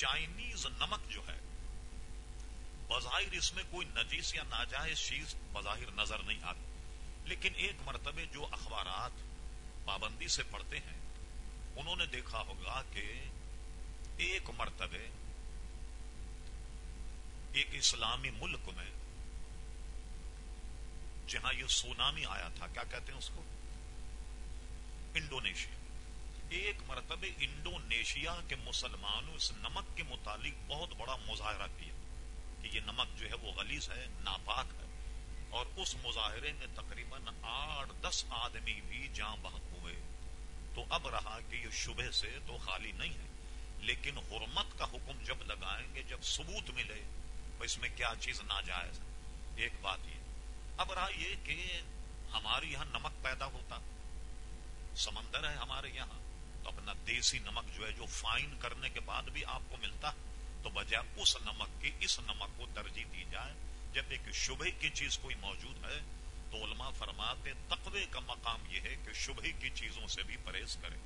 Chinese نمک جو ہے، بظاہر اس میں کوئی نجیس یا ناجائز چیز بظاہر نظر نہیں آتی۔ لیکن ایک مرتبہ جو اخبارات پابندی سے پڑھتے ہیں، انہوں نے دیکھا ہوگا کہ ایک مرتبہ ایک اسلامی ملک میں، جہاں یہ سونامی آیا تھا، کیا کہتے ہیں اس کو؟ انڈونیشیا۔ ایک مرتبہ انڈونیشیا کے مسلمانوں اس نمک کے متعلق بہت بڑا مظاہرہ کیا کہ یہ نمک جو ہے وہ غلیظ ہے، ناپاک ہے۔ اور اس مظاہرے میں تقریباً آٹھ دس آدمی بھی جاں بحق ہوئے۔ تو اب رہا کہ یہ شبہ سے تو خالی نہیں ہے۔ لیکن حرمت کا حکم جب لگائیں گے، جب ثبوت ملے، تو اس میں کیا چیز ناجائز ہے؟ ایک بات یہ۔ اب رہا یہ کہ ہمارے یہاں نمک پیدا ہوتا، سمندر ہے ہمارے یہاں۔ دیسی نمک جو ہے جو فائن کرنے کے بعد بھی آپ کو ملتا تو بجائے اس نمک کی، اس نمک کو ترجیح دی جائے۔ جب ایک شبہ کی چیز کوئی موجود ہے، تو علماء فرماتے تقوی کا مقام یہ ہے کہ شبہ کی چیزوں سے بھی پرہیز کرے